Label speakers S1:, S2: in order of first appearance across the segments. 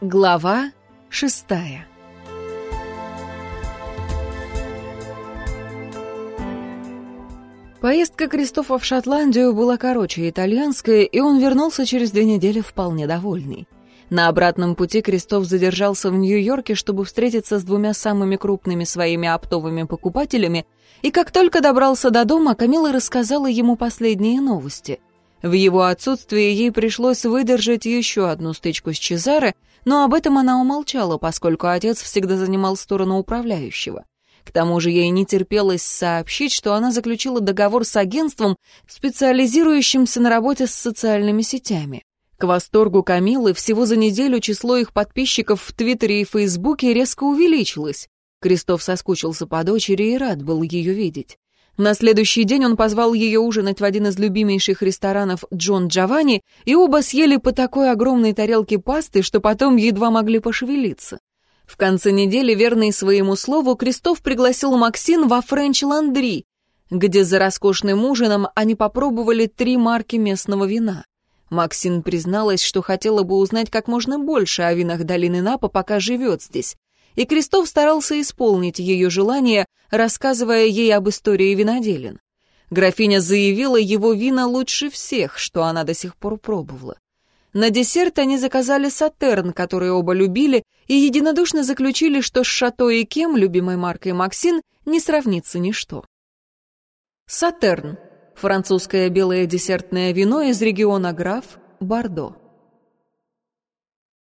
S1: Глава шестая Поездка Кристофа в Шотландию была короче итальянской, и он вернулся через две недели вполне довольный. На обратном пути Кристоф задержался в Нью-Йорке, чтобы встретиться с двумя самыми крупными своими оптовыми покупателями, и как только добрался до дома, Камила рассказала ему последние новости. В его отсутствие ей пришлось выдержать еще одну стычку с Чезаре, но об этом она умолчала, поскольку отец всегда занимал сторону управляющего. К тому же ей не терпелось сообщить, что она заключила договор с агентством, специализирующимся на работе с социальными сетями. К восторгу Камилы всего за неделю число их подписчиков в Твиттере и Фейсбуке резко увеличилось. Кристоф соскучился по дочери и рад был ее видеть. На следующий день он позвал ее ужинать в один из любимейших ресторанов Джон Джованни, и оба съели по такой огромной тарелке пасты, что потом едва могли пошевелиться. В конце недели, верный своему слову, Крестов пригласил Максин во Френч Ландри, где за роскошным ужином они попробовали три марки местного вина. Максин призналась, что хотела бы узнать как можно больше о винах долины Напа, пока живет здесь. И Крестов старался исполнить ее желание, рассказывая ей об истории виноделин. Графиня заявила, его вина лучше всех, что она до сих пор пробовала. На десерт они заказали сатерн, который оба любили, и единодушно заключили, что с Шато и Кем, любимой маркой Максин, не сравнится ничто. Сатерн – французское белое десертное вино из региона Граф, Бордо.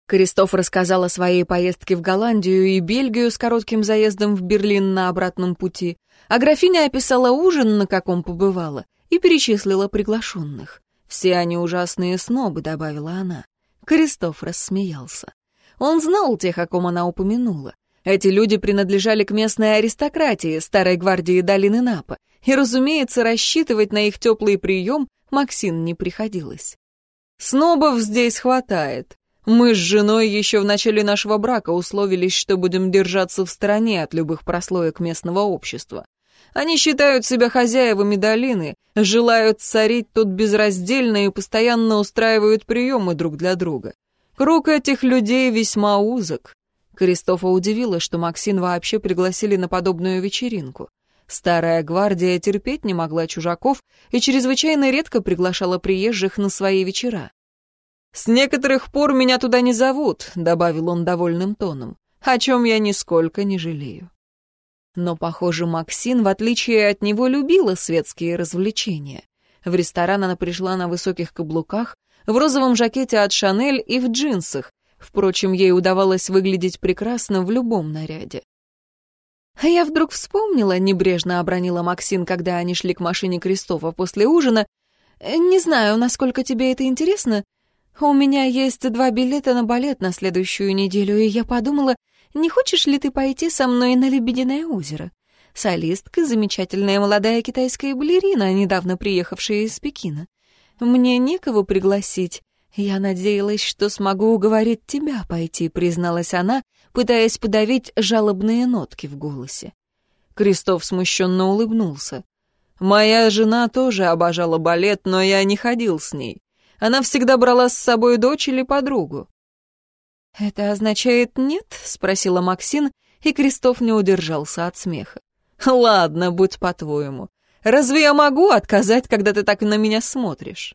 S1: Кристоф рассказал о своей поездке в Голландию и Бельгию с коротким заездом в Берлин на обратном пути, а графиня описала ужин, на каком побывала, и перечислила приглашенных. «Все они ужасные снобы», — добавила она. Кристоф рассмеялся. Он знал тех, о ком она упомянула. Эти люди принадлежали к местной аристократии, старой гвардии долины Напа, и, разумеется, рассчитывать на их теплый прием Максин не приходилось. «Снобов здесь хватает. Мы с женой еще в начале нашего брака условились, что будем держаться в стороне от любых прослоек местного общества. Они считают себя хозяевами долины, желают царить тут безраздельно и постоянно устраивают приемы друг для друга. Круг этих людей весьма узок. Кристофа удивило, что Максин вообще пригласили на подобную вечеринку. Старая гвардия терпеть не могла чужаков и чрезвычайно редко приглашала приезжих на свои вечера. «С некоторых пор меня туда не зовут», — добавил он довольным тоном, «о чем я нисколько не жалею». Но, похоже, Максин, в отличие от него, любила светские развлечения. В ресторан она пришла на высоких каблуках, в розовом жакете от Шанель и в джинсах. Впрочем, ей удавалось выглядеть прекрасно в любом наряде. А я вдруг вспомнила, небрежно обронила Максин, когда они шли к машине Крестова после ужина. «Не знаю, насколько тебе это интересно. У меня есть два билета на балет на следующую неделю, и я подумала, не хочешь ли ты пойти со мной на Лебединое озеро? Солистка — замечательная молодая китайская балерина, недавно приехавшая из Пекина. Мне некого пригласить. Я надеялась, что смогу уговорить тебя пойти, призналась она, пытаясь подавить жалобные нотки в голосе. Кристоф смущенно улыбнулся. «Моя жена тоже обожала балет, но я не ходил с ней. Она всегда брала с собой дочь или подругу. «Это означает нет?» — спросила Максин, и Крестов не удержался от смеха. «Ладно, будь по-твоему. Разве я могу отказать, когда ты так на меня смотришь?»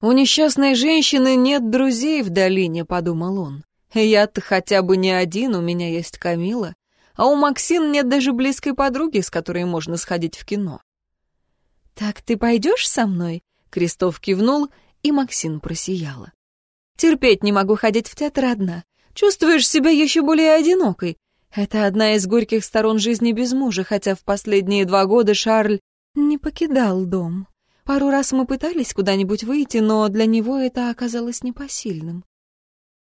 S1: «У несчастной женщины нет друзей в долине», — подумал он. «Я-то хотя бы не один, у меня есть Камила, а у Максин нет даже близкой подруги, с которой можно сходить в кино». «Так ты пойдешь со мной?» — Крестов кивнул, и Максин просияла. Терпеть не могу ходить в театр одна. Чувствуешь себя еще более одинокой. Это одна из горьких сторон жизни без мужа, хотя в последние два года Шарль не покидал дом. Пару раз мы пытались куда-нибудь выйти, но для него это оказалось непосильным.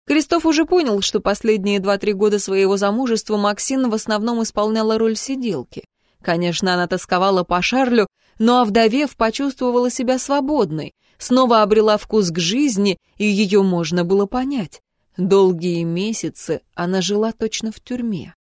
S1: Кристоф уже понял, что последние два-три года своего замужества Максин в основном исполняла роль сиделки. Конечно, она тосковала по Шарлю, но, овдовев, почувствовала себя свободной, снова обрела вкус к жизни, и ее можно было понять. Долгие месяцы она жила точно в тюрьме.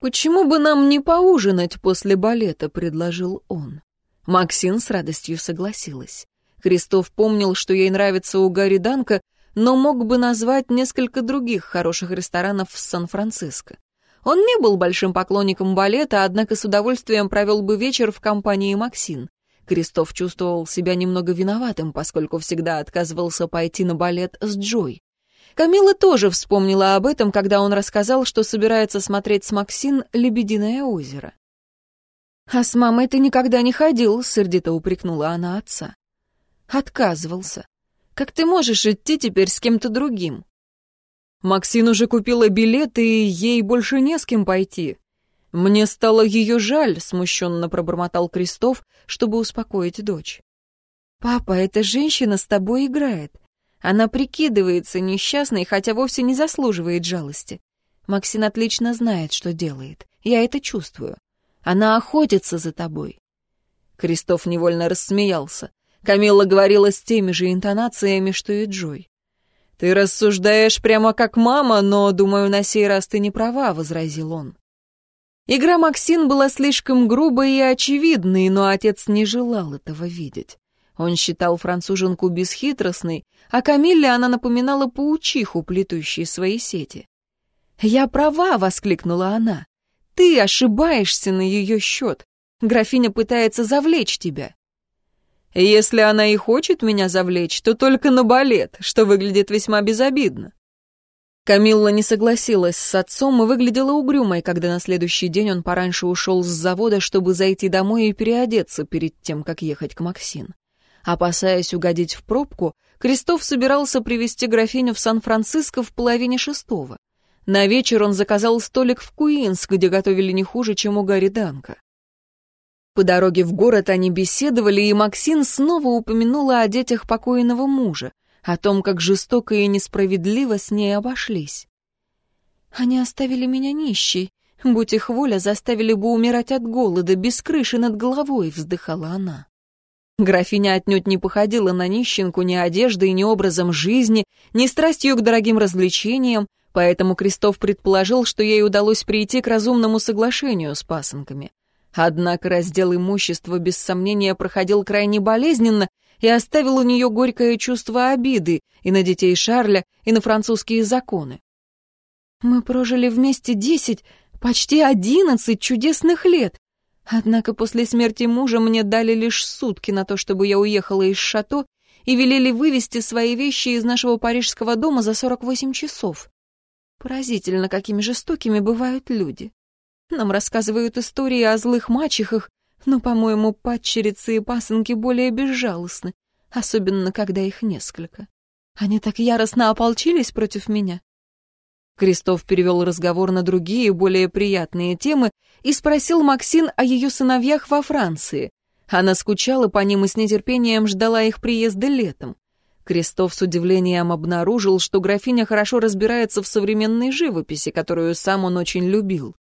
S1: «Почему бы нам не поужинать после балета?» — предложил он. Максин с радостью согласилась. Кристоф помнил, что ей нравится у Гарри Данка, но мог бы назвать несколько других хороших ресторанов в Сан-Франциско. Он не был большим поклонником балета, однако с удовольствием провел бы вечер в компании Максин. Крестов чувствовал себя немного виноватым, поскольку всегда отказывался пойти на балет с Джой. Камила тоже вспомнила об этом, когда он рассказал, что собирается смотреть с Максин «Лебединое озеро». «А с мамой ты никогда не ходил», — сердито упрекнула она отца. «Отказывался. Как ты можешь идти теперь с кем-то другим?» Максин уже купила билет, и ей больше не с кем пойти. Мне стало ее жаль, смущенно пробормотал Крестов, чтобы успокоить дочь. «Папа, эта женщина с тобой играет. Она прикидывается несчастной, хотя вовсе не заслуживает жалости. Максин отлично знает, что делает. Я это чувствую. Она охотится за тобой». Крестов невольно рассмеялся. Камилла говорила с теми же интонациями, что и Джой. «Ты рассуждаешь прямо как мама, но, думаю, на сей раз ты не права», — возразил он. Игра Максин была слишком грубой и очевидной, но отец не желал этого видеть. Он считал француженку бесхитростной, а Камилле она напоминала паучиху, плетущей свои сети. «Я права!» — воскликнула она. «Ты ошибаешься на ее счет. Графиня пытается завлечь тебя». «Если она и хочет меня завлечь, то только на балет, что выглядит весьма безобидно». Камилла не согласилась с отцом и выглядела угрюмой, когда на следующий день он пораньше ушел с завода, чтобы зайти домой и переодеться перед тем, как ехать к Максин. Опасаясь угодить в пробку, Крестов собирался привести графиню в Сан-Франциско в половине шестого. На вечер он заказал столик в Куинс, где готовили не хуже, чем у Гарри Данка. По дороге в город они беседовали, и Максин снова упомянула о детях покойного мужа, о том, как жестоко и несправедливо с ней обошлись. «Они оставили меня нищей. Будь их воля, заставили бы умирать от голода, без крыши над головой», — вздыхала она. Графиня отнюдь не походила на нищенку ни одеждой, ни образом жизни, ни страстью к дорогим развлечениям, поэтому Крестов предположил, что ей удалось прийти к разумному соглашению с пасынками. Однако раздел имущества без сомнения проходил крайне болезненно и оставил у нее горькое чувство обиды и на детей Шарля, и на французские законы. «Мы прожили вместе десять, почти одиннадцать чудесных лет, Однако после смерти мужа мне дали лишь сутки на то, чтобы я уехала из шато, и велели вывести свои вещи из нашего парижского дома за 48 часов. Поразительно, какими жестокими бывают люди. Нам рассказывают истории о злых мачехах, но, по-моему, падчерицы и пасынки более безжалостны, особенно когда их несколько. Они так яростно ополчились против меня, Крестов перевел разговор на другие, более приятные темы и спросил Максин о ее сыновьях во Франции. Она скучала по ним и с нетерпением ждала их приезда летом. Крестов с удивлением обнаружил, что графиня хорошо разбирается в современной живописи, которую сам он очень любил.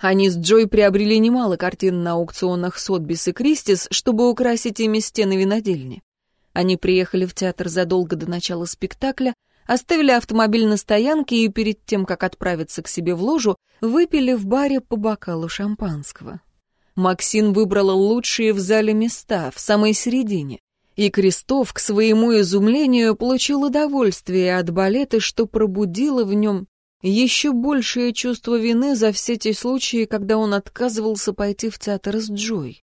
S1: Они с Джой приобрели немало картин на аукционах Сотбис и Кристис, чтобы украсить ими стены винодельни. Они приехали в театр задолго до начала спектакля, оставили автомобиль на стоянке и перед тем, как отправиться к себе в ложу, выпили в баре по бокалу шампанского. Максин выбрала лучшие в зале места, в самой середине. И Крестов, к своему изумлению, получил удовольствие от балета, что пробудило в нем еще большее чувство вины за все те случаи, когда он отказывался пойти в театр с Джой.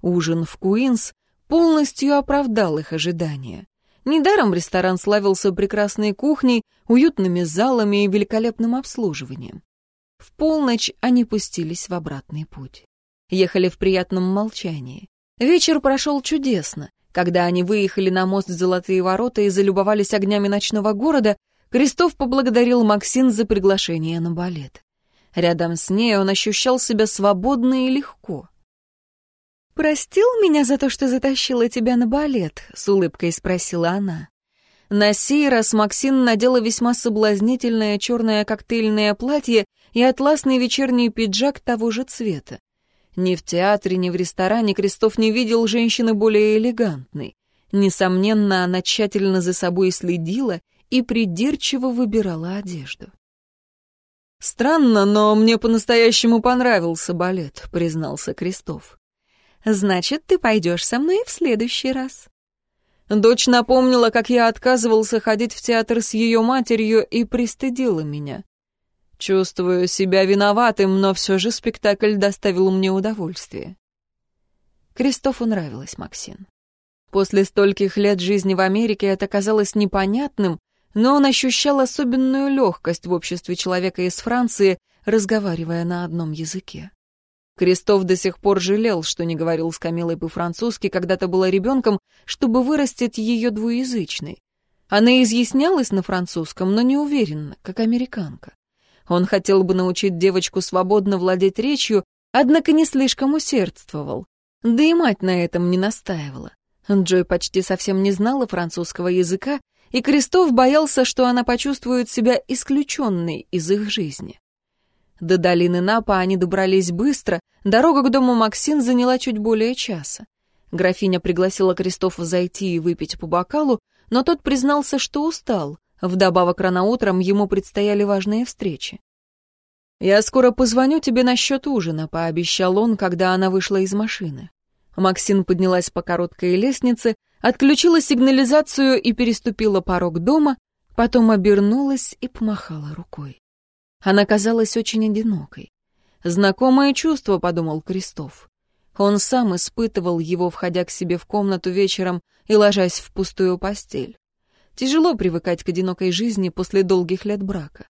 S1: Ужин в Куинс полностью оправдал их ожидания. Недаром ресторан славился прекрасной кухней, уютными залами и великолепным обслуживанием. В полночь они пустились в обратный путь. Ехали в приятном молчании. Вечер прошел чудесно. Когда они выехали на мост Золотые ворота и залюбовались огнями ночного города, Крестов поблагодарил Максин за приглашение на балет. Рядом с ней он ощущал себя свободно и легко. «Простил меня за то, что затащила тебя на балет?» — с улыбкой спросила она. На сей раз Максин надела весьма соблазнительное черное коктейльное платье и атласный вечерний пиджак того же цвета. Ни в театре, ни в ресторане Крестов не видел женщины более элегантной. Несомненно, она тщательно за собой следила и придирчиво выбирала одежду. «Странно, но мне по-настоящему понравился балет», — признался Крестов. Значит, ты пойдешь со мной в следующий раз. Дочь напомнила, как я отказывался ходить в театр с ее матерью и пристыдила меня. Чувствую себя виноватым, но все же спектакль доставил мне удовольствие. Кристофу нравилась Максин. После стольких лет жизни в Америке это казалось непонятным, но он ощущал особенную легкость в обществе человека из Франции, разговаривая на одном языке. Крестов до сих пор жалел, что не говорил с Камилой по-французски, когда-то была ребенком, чтобы вырастить ее двуязычной. Она изъяснялась на французском, но не уверенно, как американка. Он хотел бы научить девочку свободно владеть речью, однако не слишком усердствовал. Да и мать на этом не настаивала. Джой почти совсем не знала французского языка, и Крестов боялся, что она почувствует себя исключенной из их жизни. До долины Напа они добрались быстро, дорога к дому Максин заняла чуть более часа. Графиня пригласила Крестова зайти и выпить по бокалу, но тот признался, что устал. Вдобавок рано утром ему предстояли важные встречи. «Я скоро позвоню тебе насчет ужина», — пообещал он, когда она вышла из машины. Максин поднялась по короткой лестнице, отключила сигнализацию и переступила порог дома, потом обернулась и помахала рукой. Она казалась очень одинокой. «Знакомое чувство», — подумал Крестов. Он сам испытывал его, входя к себе в комнату вечером и ложась в пустую постель. Тяжело привыкать к одинокой жизни после долгих лет брака.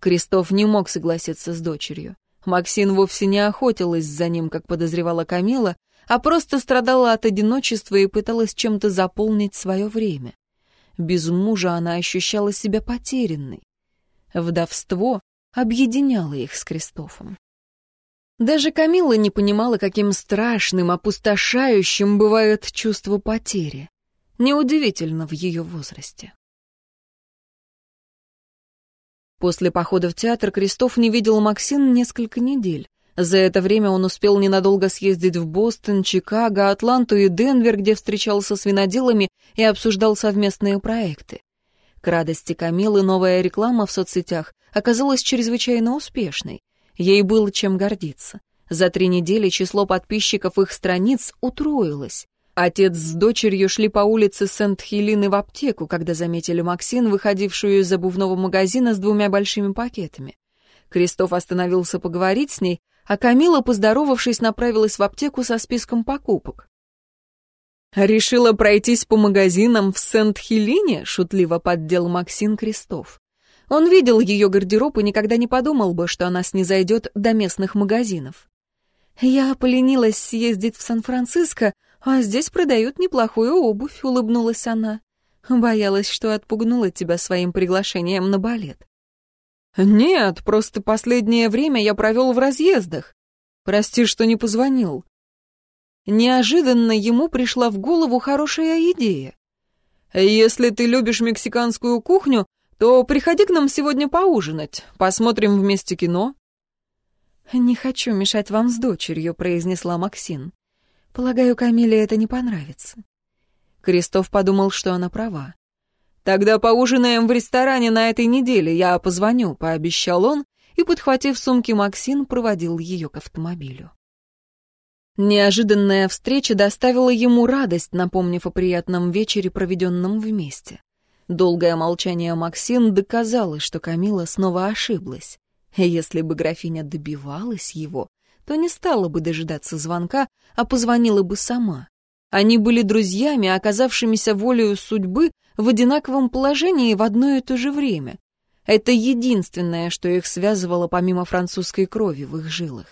S1: Крестов не мог согласиться с дочерью. Максин вовсе не охотилась за ним, как подозревала Камила, а просто страдала от одиночества и пыталась чем-то заполнить свое время. Без мужа она ощущала себя потерянной. Вдовство объединяло их с Кристофом. Даже Камила не понимала, каким страшным, опустошающим бывает чувство потери. Неудивительно в ее возрасте. После похода в театр Кристоф не видел Максин несколько недель. За это время он успел ненадолго съездить в Бостон, Чикаго, Атланту и Денвер, где встречался с виноделами и обсуждал совместные проекты. К радости Камилы новая реклама в соцсетях оказалась чрезвычайно успешной. Ей было чем гордиться. За три недели число подписчиков их страниц утроилось. Отец с дочерью шли по улице Сент-Хелины в аптеку, когда заметили Максин, выходившую из обувного магазина с двумя большими пакетами. Кристоф остановился поговорить с ней, а Камила, поздоровавшись, направилась в аптеку со списком покупок. «Решила пройтись по магазинам в Сент-Хелине?» — шутливо поддел Максим Крестов. Он видел ее гардероб и никогда не подумал бы, что она снизойдет до местных магазинов. «Я поленилась съездить в Сан-Франциско, а здесь продают неплохую обувь», — улыбнулась она. «Боялась, что отпугнула тебя своим приглашением на балет». «Нет, просто последнее время я провел в разъездах. Прости, что не позвонил». Неожиданно ему пришла в голову хорошая идея. «Если ты любишь мексиканскую кухню, то приходи к нам сегодня поужинать, посмотрим вместе кино». «Не хочу мешать вам с дочерью», — произнесла Максин. «Полагаю, Камиле это не понравится». Крестов подумал, что она права. «Тогда поужинаем в ресторане на этой неделе, я позвоню», — пообещал он, и, подхватив сумки Максин, проводил ее к автомобилю. Неожиданная встреча доставила ему радость, напомнив о приятном вечере, проведенном вместе. Долгое молчание Максин доказало, что Камила снова ошиблась. Если бы графиня добивалась его, то не стала бы дожидаться звонка, а позвонила бы сама. Они были друзьями, оказавшимися волею судьбы в одинаковом положении в одно и то же время. Это единственное, что их связывало помимо французской крови в их жилах.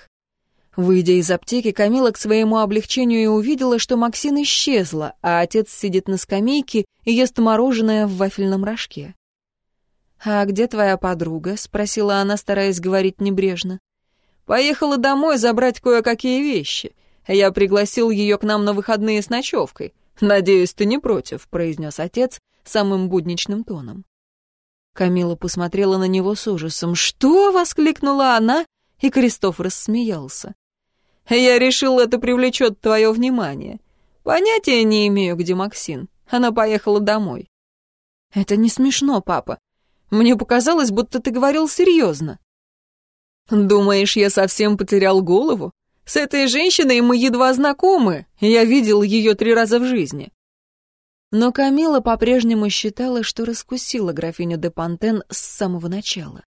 S1: Выйдя из аптеки, Камила к своему облегчению и увидела, что Максин исчезла, а отец сидит на скамейке и ест мороженое в вафельном рожке. «А где твоя подруга?» — спросила она, стараясь говорить небрежно. «Поехала домой забрать кое-какие вещи. Я пригласил ее к нам на выходные с ночевкой. Надеюсь, ты не против», — произнес отец самым будничным тоном. Камила посмотрела на него с ужасом. «Что?» — воскликнула она, и Крестов рассмеялся. «Я решил, это привлечет твое внимание. Понятия не имею, где Максин. Она поехала домой». «Это не смешно, папа. Мне показалось, будто ты говорил серьезно». «Думаешь, я совсем потерял голову? С этой женщиной мы едва знакомы, я видел ее три раза в жизни. Но Камила по-прежнему считала, что раскусила графиню де Пантен с самого начала.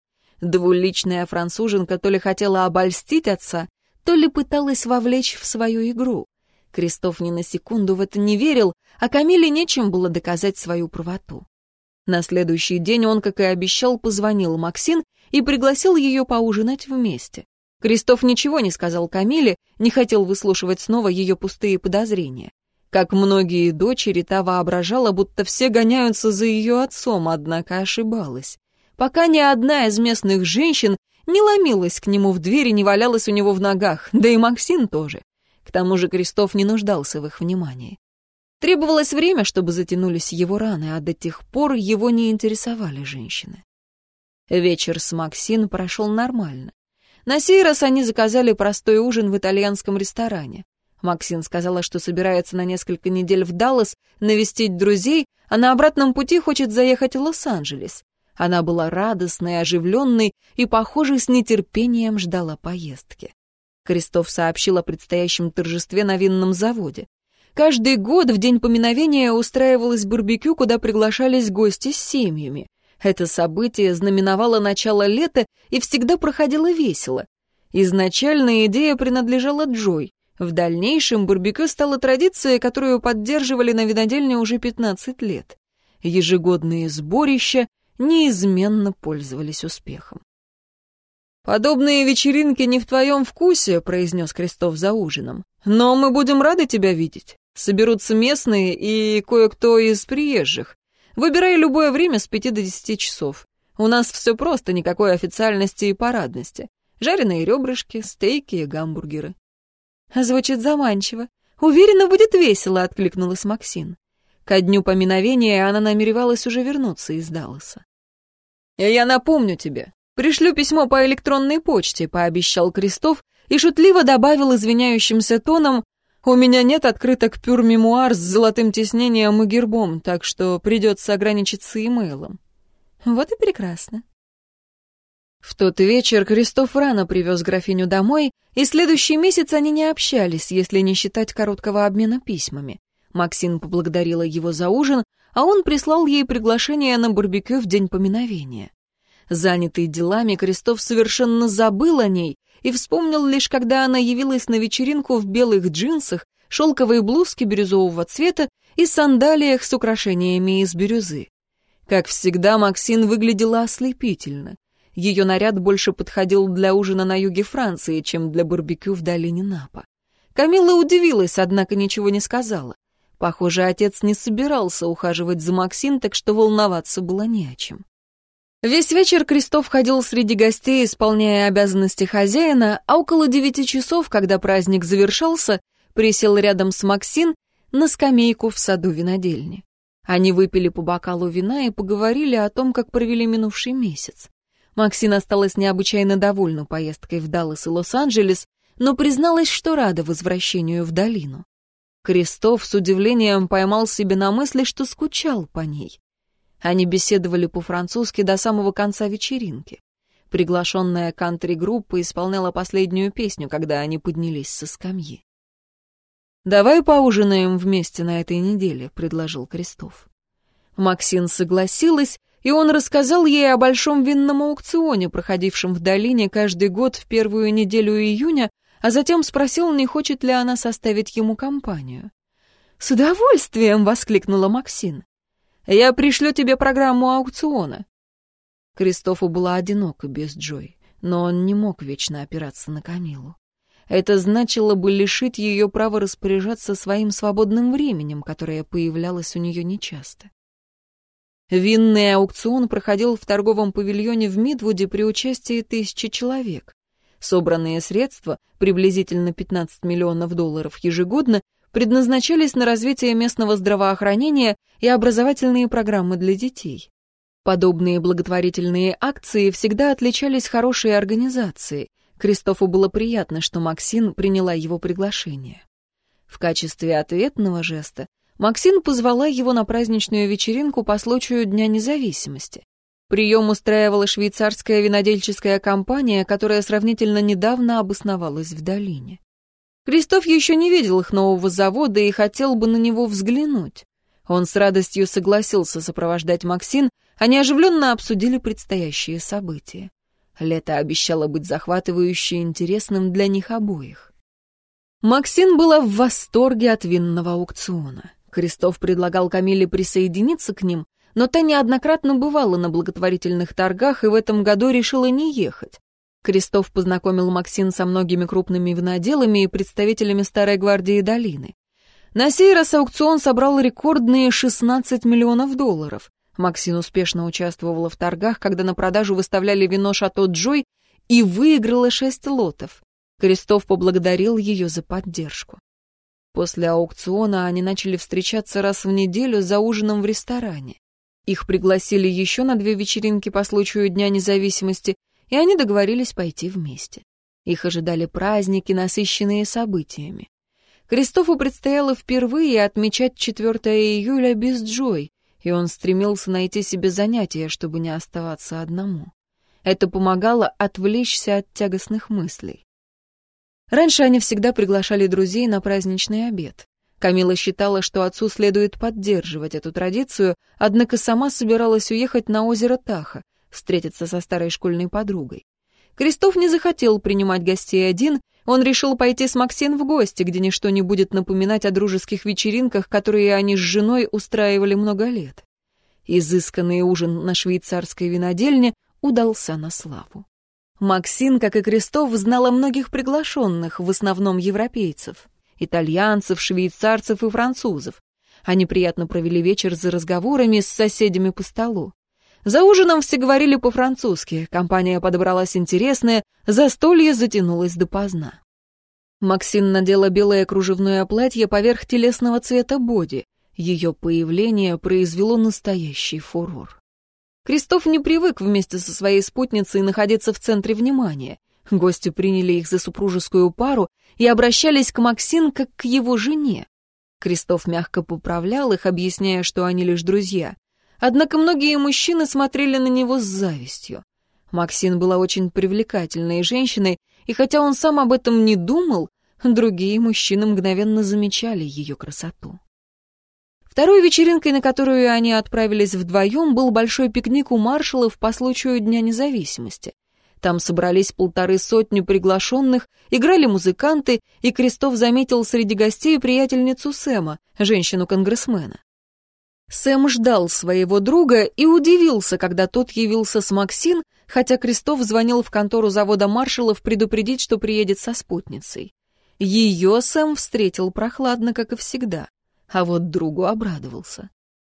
S1: Двуличная француженка то ли хотела обольстить отца, то ли пыталась вовлечь в свою игру. Кристоф ни на секунду в это не верил, а Камиле нечем было доказать свою правоту. На следующий день он, как и обещал, позвонил Максин и пригласил ее поужинать вместе. Кристоф ничего не сказал Камиле, не хотел выслушивать снова ее пустые подозрения. Как многие дочери, та воображала, будто все гоняются за ее отцом, однако ошибалась. Пока ни одна из местных женщин не ломилась к нему в дверь и не валялась у него в ногах, да и Максим тоже. К тому же Крестов не нуждался в их внимании. Требовалось время, чтобы затянулись его раны, а до тех пор его не интересовали женщины. Вечер с Максин прошел нормально. На сей раз они заказали простой ужин в итальянском ресторане. Максин сказала, что собирается на несколько недель в Даллас навестить друзей, а на обратном пути хочет заехать в Лос-Анджелес. Она была радостной, оживленной и, похоже, с нетерпением ждала поездки. Крестов сообщил о предстоящем торжестве на винном заводе. Каждый год в день поминовения устраивалось барбекю, куда приглашались гости с семьями. Это событие знаменовало начало лета и всегда проходило весело. Изначально идея принадлежала Джой. В дальнейшем барбекю стало традицией, которую поддерживали на винодельне уже 15 лет. Ежегодные сборища неизменно пользовались успехом. «Подобные вечеринки не в твоем вкусе», — произнес Крестов за ужином. «Но мы будем рады тебя видеть. Соберутся местные и кое-кто из приезжих. Выбирай любое время с пяти до десяти часов. У нас все просто, никакой официальности и парадности. Жареные ребрышки, стейки и гамбургеры. Звучит заманчиво. Уверена, будет весело, откликнулась Максин. Ко дню поминовения она намеревалась уже вернуться из Далласа. «Я напомню тебе. Пришлю письмо по электронной почте», — пообещал Крестов и шутливо добавил извиняющимся тоном, «У меня нет открыток пюр-мемуар с золотым тиснением и гербом, так что придется ограничиться имейлом». «Вот и прекрасно. В тот вечер Кристоф рано привез графиню домой, и следующий месяц они не общались, если не считать короткого обмена письмами. Максим поблагодарила его за ужин, а он прислал ей приглашение на барбекю в день поминовения. Занятый делами, Крестов совершенно забыл о ней и вспомнил лишь, когда она явилась на вечеринку в белых джинсах, шелковой блузке бирюзового цвета и сандалиях с украшениями из бирюзы. Как всегда, Максин выглядела ослепительно. Ее наряд больше подходил для ужина на юге Франции, чем для барбекю в долине Напа. Камилла удивилась, однако ничего не сказала. Похоже, отец не собирался ухаживать за Максим, так что волноваться было не о чем. Весь вечер Крестов ходил среди гостей, исполняя обязанности хозяина, а около девяти часов, когда праздник завершался, присел рядом с Максин на скамейку в саду винодельни. Они выпили по бокалу вина и поговорили о том, как провели минувший месяц. Максин осталась необычайно довольна поездкой в Даллас и Лос-Анджелес, но призналась, что рада возвращению в долину. Крестов с удивлением поймал себе на мысли, что скучал по ней. Они беседовали по-французски до самого конца вечеринки. Приглашенная кантри-группа исполняла последнюю песню, когда они поднялись со скамьи. «Давай поужинаем вместе на этой неделе», — предложил Крестов. Максин согласилась, и он рассказал ей о большом винном аукционе, проходившем в долине каждый год в первую неделю июня, а затем спросил, не хочет ли она составить ему компанию. «С удовольствием!» — воскликнула Максин. «Я пришлю тебе программу аукциона». Кристофу была одинока без Джой, но он не мог вечно опираться на Камилу. Это значило бы лишить ее права распоряжаться своим свободным временем, которое появлялось у нее нечасто. Винный аукцион проходил в торговом павильоне в Мидвуде при участии тысячи человек. Собранные средства, приблизительно 15 миллионов долларов ежегодно, предназначались на развитие местного здравоохранения и образовательные программы для детей. Подобные благотворительные акции всегда отличались хорошей организацией. Кристофу было приятно, что Максин приняла его приглашение. В качестве ответного жеста Максин позвала его на праздничную вечеринку по случаю Дня независимости. Прием устраивала швейцарская винодельческая компания, которая сравнительно недавно обосновалась в долине. Кристоф еще не видел их нового завода и хотел бы на него взглянуть. Он с радостью согласился сопровождать Максин, они оживленно обсудили предстоящие события. Лето обещало быть захватывающе интересным для них обоих. Максин была в восторге от винного аукциона. Крестов предлагал Камиле присоединиться к ним, но та неоднократно бывала на благотворительных торгах и в этом году решила не ехать. Крестов познакомил Максин со многими крупными виноделами и представителями Старой гвардии долины. На сей раз аукцион собрал рекордные 16 миллионов долларов. Максин успешно участвовала в торгах, когда на продажу выставляли вино «Шато Джой» и выиграла шесть лотов. Крестов поблагодарил ее за поддержку. После аукциона они начали встречаться раз в неделю за ужином в ресторане. Их пригласили еще на две вечеринки по случаю Дня независимости, и они договорились пойти вместе. Их ожидали праздники, насыщенные событиями. Кристофу предстояло впервые отмечать 4 июля без Джой, и он стремился найти себе занятие, чтобы не оставаться одному. Это помогало отвлечься от тягостных мыслей. Раньше они всегда приглашали друзей на праздничный обед. Камила считала, что отцу следует поддерживать эту традицию, однако сама собиралась уехать на озеро Таха, встретиться со старой школьной подругой. Крестов не захотел принимать гостей один, он решил пойти с Максин в гости, где ничто не будет напоминать о дружеских вечеринках, которые они с женой устраивали много лет. Изысканный ужин на швейцарской винодельне удался на славу. Максин, как и Крестов, знала многих приглашенных, в основном европейцев. Итальянцев, швейцарцев и французов. Они приятно провели вечер за разговорами с соседями по столу. За ужином все говорили по-французски, компания подобралась интересная, застолье затянулось допоздна. Максин надела белое кружевное платье поверх телесного цвета боди. Ее появление произвело настоящий фурор. Крестов не привык вместе со своей спутницей находиться в центре внимания. Гости приняли их за супружескую пару и обращались к Максин как к его жене. Крестов мягко поправлял их, объясняя, что они лишь друзья. Однако многие мужчины смотрели на него с завистью. Максин была очень привлекательной женщиной, и хотя он сам об этом не думал, другие мужчины мгновенно замечали ее красоту. Второй вечеринкой, на которую они отправились вдвоем, был большой пикник у маршалов по случаю Дня независимости. Там собрались полторы сотни приглашенных, играли музыканты, и Крестов заметил среди гостей приятельницу Сэма, женщину-конгрессмена. Сэм ждал своего друга и удивился, когда тот явился с Максин, хотя Крестов звонил в контору завода маршалов предупредить, что приедет со спутницей. Ее Сэм встретил прохладно, как и всегда а вот другу обрадовался.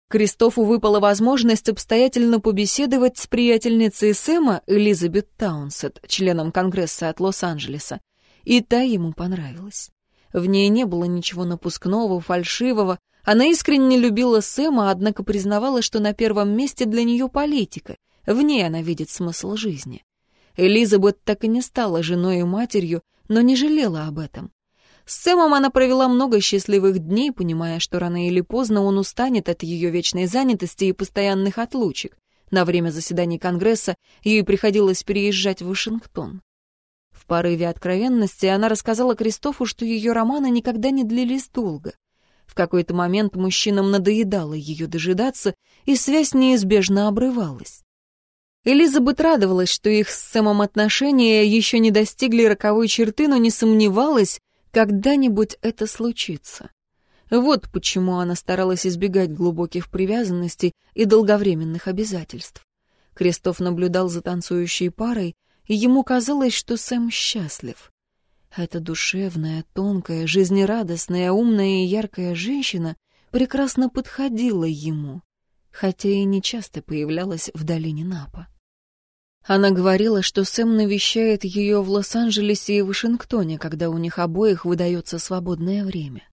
S1: Кристофу выпала возможность обстоятельно побеседовать с приятельницей Сэма Элизабет Таунсет, членом Конгресса от Лос-Анджелеса, и та ему понравилась. В ней не было ничего напускного, фальшивого, она искренне любила Сэма, однако признавала, что на первом месте для нее политика, в ней она видит смысл жизни. Элизабет так и не стала женой и матерью, но не жалела об этом. С Сэмом она провела много счастливых дней, понимая, что рано или поздно он устанет от ее вечной занятости и постоянных отлучек. На время заседаний Конгресса ей приходилось переезжать в Вашингтон. В порыве откровенности она рассказала Кристофу, что ее романы никогда не длились долго. В какой-то момент мужчинам надоедало ее дожидаться, и связь неизбежно обрывалась. Элизабет радовалась, что их с Сэмом отношения еще не достигли роковой черты, но не сомневалась, когда-нибудь это случится. Вот почему она старалась избегать глубоких привязанностей и долговременных обязательств. Крестов наблюдал за танцующей парой, и ему казалось, что Сэм счастлив. Эта душевная, тонкая, жизнерадостная, умная и яркая женщина прекрасно подходила ему, хотя и не часто появлялась в долине Напа. Она говорила, что Сэм навещает ее в Лос-Анджелесе и Вашингтоне, когда у них обоих выдается свободное время.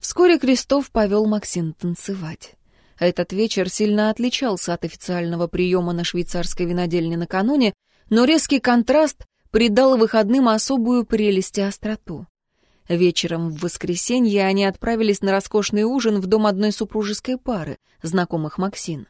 S1: Вскоре Крестов повел Максин танцевать. Этот вечер сильно отличался от официального приема на швейцарской винодельне накануне, но резкий контраст придал выходным особую прелесть и остроту. Вечером в воскресенье они отправились на роскошный ужин в дом одной супружеской пары, знакомых Максин.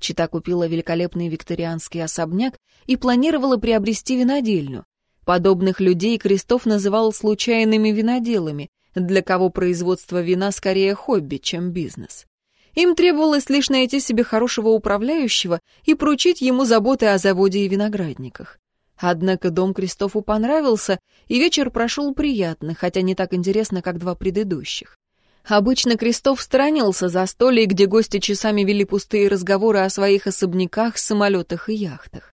S1: Чита купила великолепный викторианский особняк и планировала приобрести винодельню. Подобных людей Крестов называл случайными виноделами, для кого производство вина скорее хобби, чем бизнес. Им требовалось лишь найти себе хорошего управляющего и поручить ему заботы о заводе и виноградниках. Однако дом Кристофу понравился, и вечер прошел приятно, хотя не так интересно, как два предыдущих. Обычно Кристоф сторонился за столей, где гости часами вели пустые разговоры о своих особняках, самолетах и яхтах.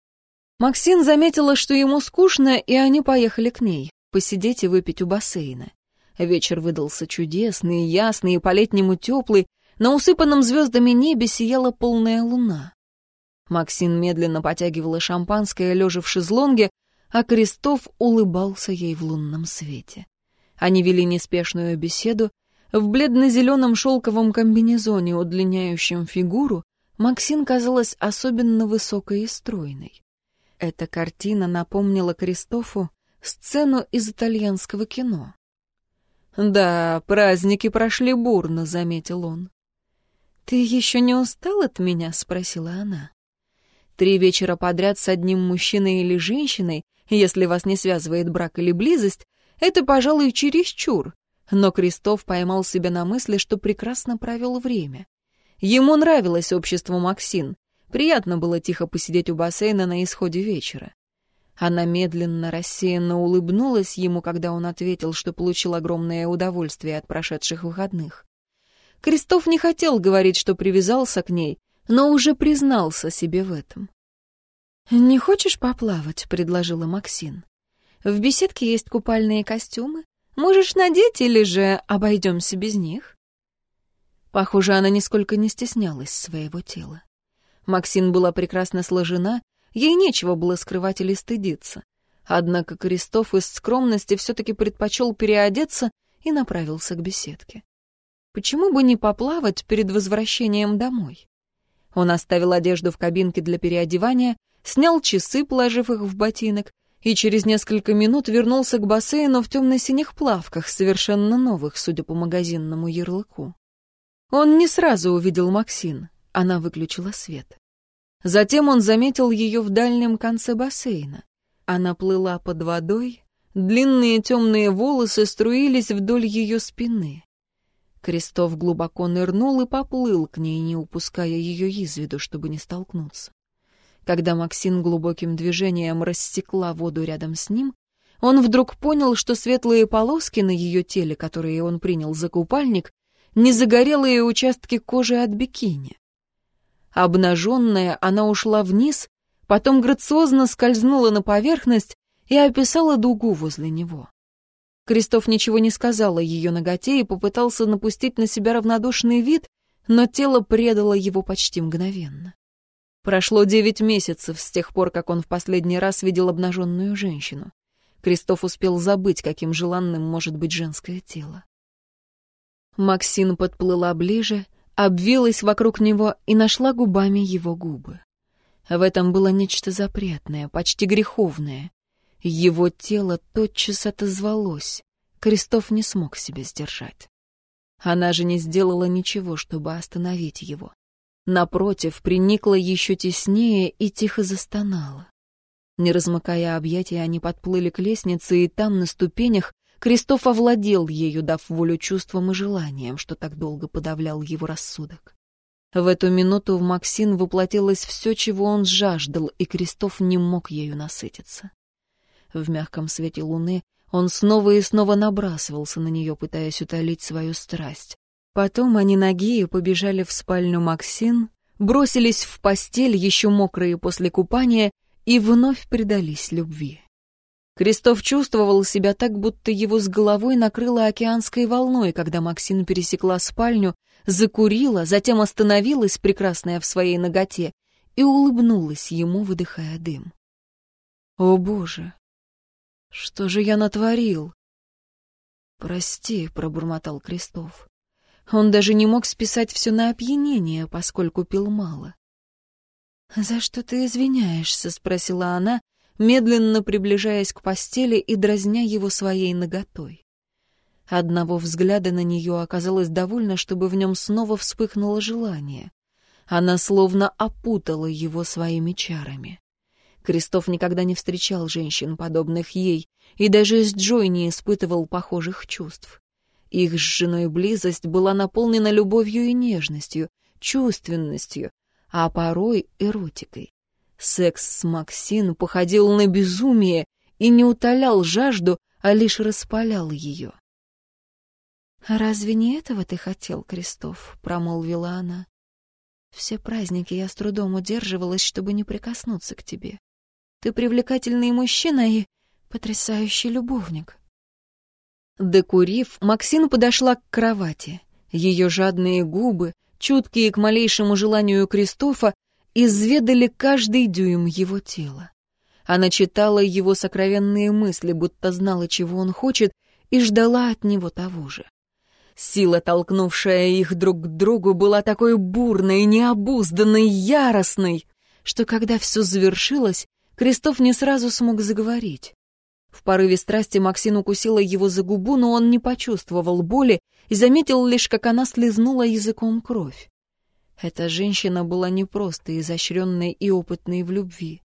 S1: Максин заметила, что ему скучно, и они поехали к ней, посидеть и выпить у бассейна. Вечер выдался чудесный, ясный и по-летнему теплый, на усыпанном звездами небе сияла полная луна. Максин медленно потягивала шампанское, лежа в шезлонге, а Крестов улыбался ей в лунном свете. Они вели неспешную беседу. В бледно-зеленом шелковом комбинезоне, удлиняющем фигуру, Максин казалась особенно высокой и стройной. Эта картина напомнила Кристофу сцену из итальянского кино. «Да, праздники прошли бурно», — заметил он. «Ты еще не устал от меня?» — спросила она. Три вечера подряд с одним мужчиной или женщиной, если вас не связывает брак или близость, это, пожалуй, чересчур. Но Крестов поймал себя на мысли, что прекрасно провел время. Ему нравилось общество Максин. Приятно было тихо посидеть у бассейна на исходе вечера. Она медленно, рассеянно улыбнулась ему, когда он ответил, что получил огромное удовольствие от прошедших выходных. Крестов не хотел говорить, что привязался к ней, но уже признался себе в этом. «Не хочешь поплавать?» — предложила Максин. «В беседке есть купальные костюмы. Можешь надеть или же обойдемся без них?» Похоже, она нисколько не стеснялась своего тела. Максин была прекрасно сложена, ей нечего было скрывать или стыдиться. Однако Крестов из скромности все-таки предпочел переодеться и направился к беседке. Почему бы не поплавать перед возвращением домой? Он оставил одежду в кабинке для переодевания, снял часы, положив их в ботинок, и через несколько минут вернулся к бассейну в темно-синих плавках, совершенно новых, судя по магазинному ярлыку. Он не сразу увидел Максин, она выключила свет. Затем он заметил ее в дальнем конце бассейна. Она плыла под водой, длинные темные волосы струились вдоль ее спины. Крестов глубоко нырнул и поплыл к ней, не упуская ее из виду, чтобы не столкнуться. Когда Максин глубоким движением рассекла воду рядом с ним, он вдруг понял, что светлые полоски на ее теле, которые он принял за купальник, не загорелые участки кожи от бикини. Обнаженная, она ушла вниз, потом грациозно скользнула на поверхность и описала дугу возле него. Крестов ничего не сказал о ее ноготе и попытался напустить на себя равнодушный вид, но тело предало его почти мгновенно. Прошло девять месяцев с тех пор, как он в последний раз видел обнаженную женщину. Крестов успел забыть, каким желанным может быть женское тело. Максин подплыла ближе, обвилась вокруг него и нашла губами его губы. В этом было нечто запретное, почти греховное. Его тело тотчас отозвалось. Крестов не смог себя сдержать. Она же не сделала ничего, чтобы остановить его. Напротив, приникла еще теснее и тихо застонала. Не размыкая объятия, они подплыли к лестнице, и там, на ступенях, Крестов овладел ею, дав волю чувствам и желаниям, что так долго подавлял его рассудок. В эту минуту в Максин воплотилось все, чего он жаждал, и Крестов не мог ею насытиться. В мягком свете луны он снова и снова набрасывался на нее, пытаясь утолить свою страсть. Потом они ноги побежали в спальню Максин, бросились в постель, еще мокрые после купания, и вновь предались любви. Крестов чувствовал себя так, будто его с головой накрыло океанской волной, когда Максин пересекла спальню, закурила, затем остановилась, прекрасная в своей ноготе, и улыбнулась ему, выдыхая дым. «О, Боже! Что же я натворил? Прости, пробормотал Крестов. Он даже не мог списать все на опьянение, поскольку пил мало. «За что ты извиняешься?» — спросила она, медленно приближаясь к постели и дразня его своей ноготой. Одного взгляда на нее оказалось довольно, чтобы в нем снова вспыхнуло желание. Она словно опутала его своими чарами. Крестов никогда не встречал женщин, подобных ей, и даже с Джой не испытывал похожих чувств. Их с женой близость была наполнена любовью и нежностью, чувственностью, а порой эротикой. Секс с Максин походил на безумие и не утолял жажду, а лишь распалял ее.
S2: «Разве не этого ты хотел, Крестов?» — промолвила она. «Все праздники я с трудом удерживалась, чтобы не прикоснуться к тебе. Ты привлекательный мужчина и потрясающий любовник».
S1: Докурив, Максин подошла к кровати. Ее жадные губы, чуткие к малейшему желанию Кристофа, изведали каждый дюйм его тела. Она читала его сокровенные мысли, будто знала, чего он хочет, и ждала от него того же. Сила, толкнувшая их друг к другу, была такой бурной, необузданной, яростной, что когда все завершилось, Крестов не сразу смог заговорить. В порыве страсти Максин укусила его за губу, но он не почувствовал боли и заметил лишь, как она слезнула языком кровь. Эта женщина была не просто изощренной и опытной в любви.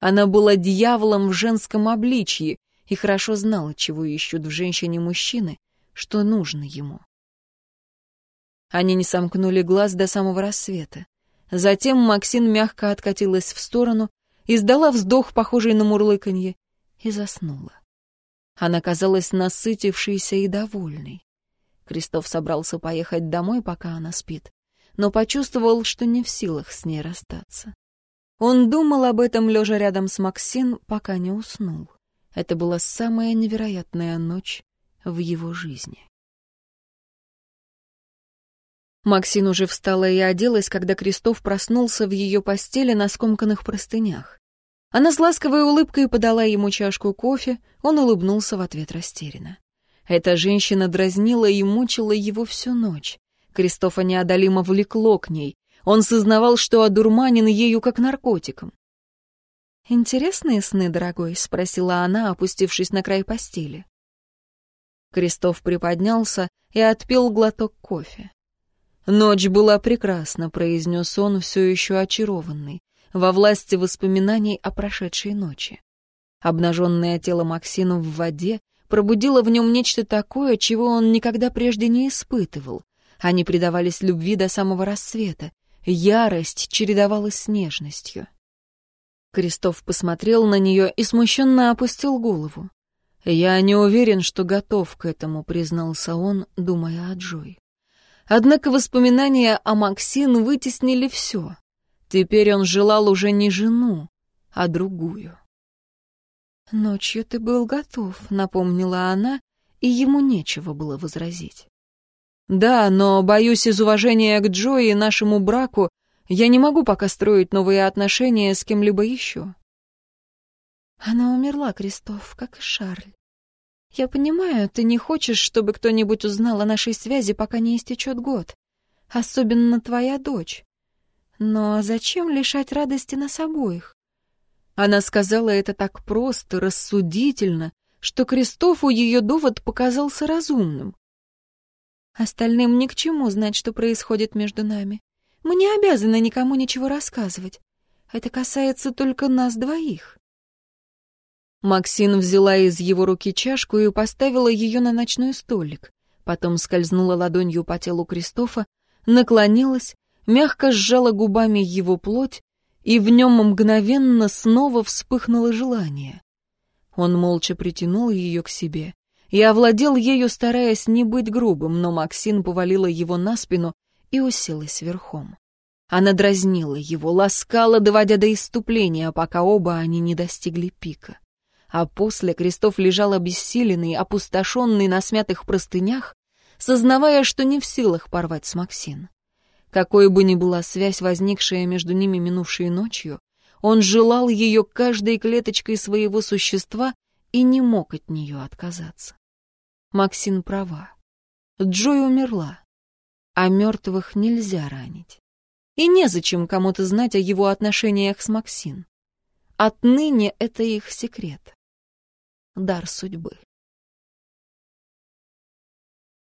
S1: Она была дьяволом в женском обличье и хорошо знала, чего ищут в женщине мужчины, что нужно ему. Они не сомкнули глаз до самого рассвета. Затем Максин мягко откатилась в сторону, издала вздох, похожий на мурлыканье, и заснула. Она казалась насытившейся и довольной. Крестов собрался поехать домой, пока она спит, но почувствовал, что не в силах с ней расстаться. Он думал об этом, лежа рядом с Максин, пока не уснул. Это была самая невероятная ночь в его жизни. Максин уже встала и оделась, когда Крестов проснулся в ее постели на скомканных простынях. Она с ласковой улыбкой подала ему чашку кофе, он улыбнулся в ответ растерянно. Эта женщина дразнила и мучила его всю ночь. Кристофа неодолимо влекло к ней. Он сознавал, что одурманен ею как наркотиком.
S2: «Интересные сны, дорогой?» — спросила она, опустившись на край постели.
S1: Кристоф приподнялся и отпил глоток кофе. «Ночь была прекрасна», — произнес он, все еще очарованный, во власти воспоминаний о прошедшей ночи. Обнаженное тело Максина в воде пробудило в нем нечто такое, чего он никогда прежде не испытывал. Они предавались любви до самого рассвета. Ярость чередовалась с нежностью. Крестов посмотрел на нее и смущенно опустил голову. «Я не уверен, что готов к этому», — признался он, думая о Джой. Однако воспоминания о Максин вытеснили все. Теперь он желал уже не жену, а другую.
S2: «Ночью ты был готов», — напомнила она, и ему нечего было возразить.
S1: «Да, но, боюсь, из уважения к Джо и нашему браку я не могу пока строить новые отношения с кем-либо еще».
S2: Она умерла, Кристоф, как и Шарль. Я понимаю, ты не хочешь, чтобы кто-нибудь узнал о нашей связи, пока не истечет год. Особенно твоя дочь. Но зачем лишать радости нас обоих?
S1: Она сказала это так просто, рассудительно, что Кристофу ее довод показался разумным.
S2: Остальным ни к чему знать, что происходит между нами. Мы не обязаны никому ничего рассказывать. Это касается только нас двоих.
S1: Максин взяла из его руки чашку и поставила ее на ночной столик. Потом скользнула ладонью по телу Кристофа, наклонилась, мягко сжала губами его плоть, и в нем мгновенно снова вспыхнуло желание. Он молча притянул ее к себе и овладел ею, стараясь не быть грубым, но Максин повалила его на спину и уселась верхом. Она дразнила его, ласкала, доводя до иступления, пока оба они не достигли пика а после Крестов лежал обессиленный, опустошенный на смятых простынях, сознавая, что не в силах порвать с Максин. Какой бы ни была связь, возникшая между ними минувшей ночью, он желал ее каждой клеточкой своего существа и не мог от нее отказаться. Максин права. Джой умерла, а мертвых нельзя ранить. И незачем кому-то знать о его отношениях с Максин. Отныне это их секрет дар судьбы.